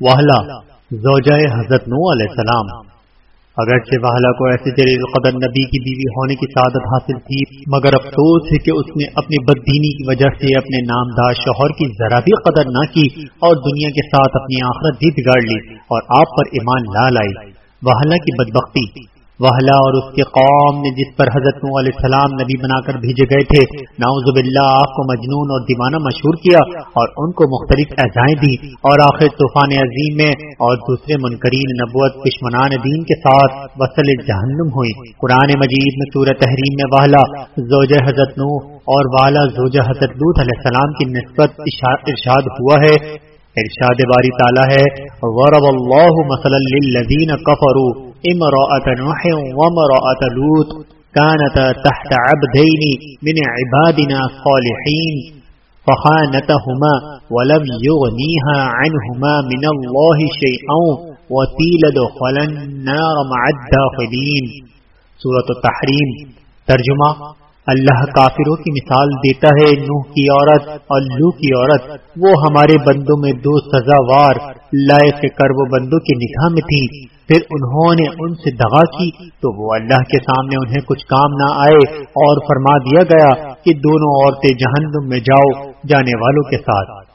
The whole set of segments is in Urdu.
وحلا زوجہ حضرت نو علیہ السلام۔ اگرچہ وحلا کو ایسے جلیل القدر نبی کی بیوی ہونے کی سعادت حاصل تھی، مگر افسوس ہے کہ اس نے اپنی بددینی کی وجہ سے اپنے نامدار شوہر کی ذرا بھی قدر نہ کی اور دنیا کے ساتھ اپنی آخرت بھی بگاڑ لی اور آپ پر ایمان لا لائی۔ واہلا کی بدبختی۔ وحلا اور اس کے قوم نے جس پر حضرت نو علیہ السلام نبی بنا کر بھیجے گئے تھے ناؤز باللہ، آپ کو مجنون اور دیوانہ مشہور کیا اور ان کو مختلف اعزائیں دی اور آخر طوفان عظیم میں اور دوسرے منکرین نبوت دشمنان دین کے ساتھ وصل جہنم ہوئی قرآن مجید میں سورہ تحریم میں والا زوج حضرت نو اور والا زوج حضرت لوت علیہ السلام کی نسبت ارشاد ہوا ہے۔ ارشاد باری تعالیٰ ہے ورب اللہ مثلا للذین کفروا امرأة نوح ومرأة لوط كانتا تحت عبدين من عبادنا صالحين فخانتهما ولم يغنيها عنهما من الله شيئا وتيل دخل النار مع الداخلين. سورة التحريم ترجمہ اللہ کافروں کی مثال دیتا ہے، نوح کی عورت اور لو کی عورت۔ وہ ہمارے بندوں میں دو سزاوار، لائق کر وہ بندوں کی نگاہ میں تھی پھر انہوں نے ان سے دغا کی تو وہ اللہ کے سامنے انہیں کچھ کام نہ آئے اور فرما دیا گیا کہ دونوں عورتیں جہنم میں جاؤ، جانے والوں کے ساتھ۔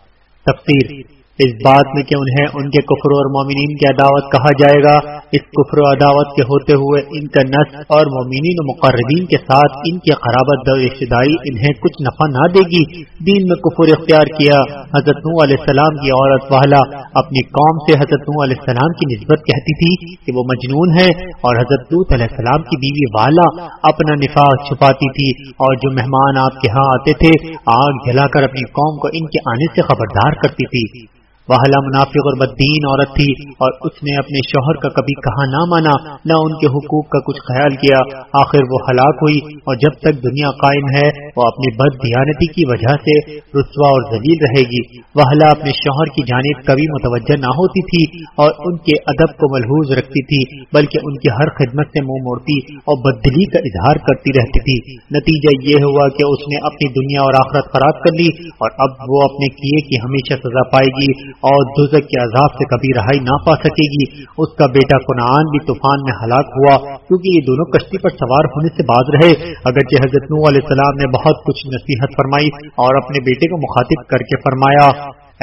تفسیر اس بات میں کہ انہیں ان کے کفر اور مومنین کی عداوت کہا جائے گا؟ اس کفر و عداوت کے ہوتے ہوئے ان کا نس اور مومنین و مقررین کے ساتھ ان کی خرابت رشتے داری انہیں کچھ نفع نہ دے گی۔ دین میں کفر اختیار کیا۔ حضرت نو علیہ السلام کی عورت والا اپنی قوم سے حضرت نو علیہ السلام کی نسبت کہتی تھی کہ وہ مجنون ہے اور حضرت نوت علیہ السلام کی بیوی والا اپنا نفاق چھپاتی تھی اور جو مہمان آپ کے ہاں آتے تھے، آگ جلا کر اپنی قوم کو ان کے آنے سے خبردار کرتی تھی۔ وحلا منافق اور بدین عورت تھی اور اس نے اپنے شوہر کا کبھی کہا نہ مانا، نہ ان کے حقوق کا کچھ خیال کیا۔ آخر وہ ہلاک ہوئی اور جب تک دنیا قائم ہے، وہ اپنی بد دیانتی کی وجہ سے رسوا اور ذلیل رہے گی۔ وحلا اپنے شوہر کی جانب کبھی متوجہ نہ ہوتی تھی اور ان کے ادب کو ملحوظ رکھتی تھی، بلکہ ان کی ہر خدمت سے منہ موڑتی اور بدلی کا اظہار کرتی رہتی تھی۔ نتیجہ یہ ہوا کہ اس نے اپنی دنیا اور آخرت خراب کر لی اور اب وہ اپنے کیے کی ہمیشہ سزا پائے گی۔ اور دوزک کے عذاب سے کبھی رہائی نہ پا سکے گی۔ اس کا بیٹا کنعان بھی طوفان میں ہلاک ہوا، کیونکہ یہ دونوں کشتی پر سوار ہونے سے باز رہے۔ اگرچہ حضرت نو علیہ السلام نے بہت کچھ نصیحت فرمائی اور اپنے بیٹے کو مخاطب کر کے فرمایا،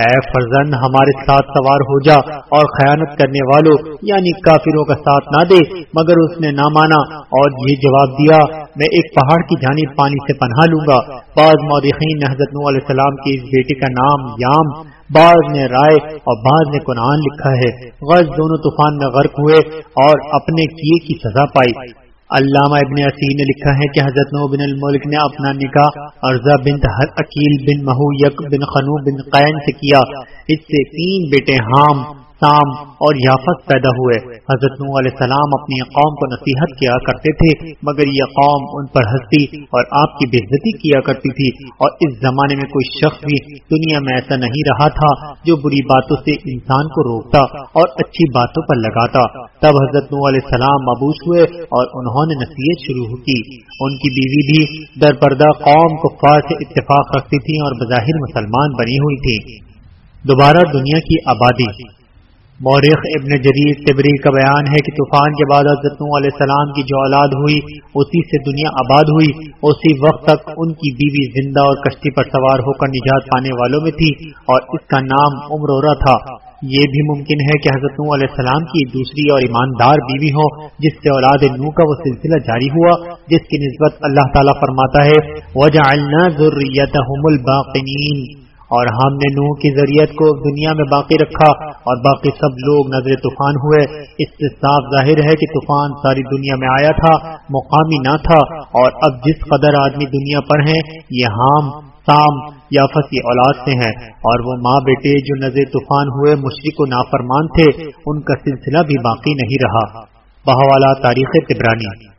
اے فرزن ہمارے ساتھ سوار ہو جا اور خیانت کرنے والوں یعنی کافروں کا ساتھ نہ دے۔ مگر اس نے نہ مانا اور یہ جواب دیا، میں ایک پہاڑ کی جانب پانی سے پناہ لوں گا۔ بعض مودخین نے حضرت نو علیہ السلام کے اس بیٹے کا نام یام بعض نے رائے اور بعض نے قرآن لکھا ہے۔ غرض دونوں طوفان میں غرق ہوئے اور اپنے کیے کی سزا پائی۔ علامہ ابن اسیر نے لکھا ہے کہ حضرت نو بن الملک نے اپنا نکاح ارزا بن عقیل بن مہو یک بن خنو بن قین سے کیا۔ اس سے تین بیٹے حام سام اور یافت پیدا ہوئے۔ حضرت نو علیہ السلام اپنی قوم کو نصیحت کیا کرتے تھے، مگر یہ قوم ان پر ہنستی اور آپ کی بےزتی کیا کرتی تھی۔ اور اس زمانے میں کوئی شخص بھی دنیا میں ایسا نہیں رہا تھا جو بری باتوں سے انسان کو روکتا اور اچھی باتوں پر لگاتا۔ تب حضرت نو علیہ السلام مبوس ہوئے اور انہوں نے نصیحت شروع کی۔ ان کی بیوی بھی در پردہ قوم کو سے اتفاق رکھتی تھی اور بظاہر مسلمان بنی ہوئی تھی دوبارہ دنیا کی آبادی۔ مورخ ابن جریر تبری کا بیان ہے کہ طوفان کے بعد حضرت علیہ السلام کی جو اولاد ہوئی، اسی سے دنیا آباد ہوئی، اسی وقت تک ان کی بیوی زندہ اور کشتی پر سوار ہو کر نجات پانے والوں میں تھی اور اس کا نام عمرورا تھا۔ یہ بھی ممکن ہے کہ حضرت علیہ السلام کی دوسری اور ایماندار بیوی ہو جس سے اولاد نو کا وہ سلسلہ جاری ہوا، جس کی نسبت اللہ تعالیٰ فرماتا ہے اور ہم نے نوح کی ذریعت کو دنیا میں باقی رکھا اور باقی سب لوگ نظر طوفان ہوئے۔ اس سے صاف ظاہر ہے کہ طوفان ساری دنیا میں آیا تھا، مقامی نہ تھا۔ اور اب جس قدر آدمی دنیا پر ہیں، یہ ہام سام یا فصی اولاد سے ہیں۔ اور وہ ماں بیٹے جو نظر طوفان ہوئے، مشرق و نافرمان تھے، ان کا سلسلہ بھی باقی نہیں رہا۔ بہوالا تاریخ تبرانی۔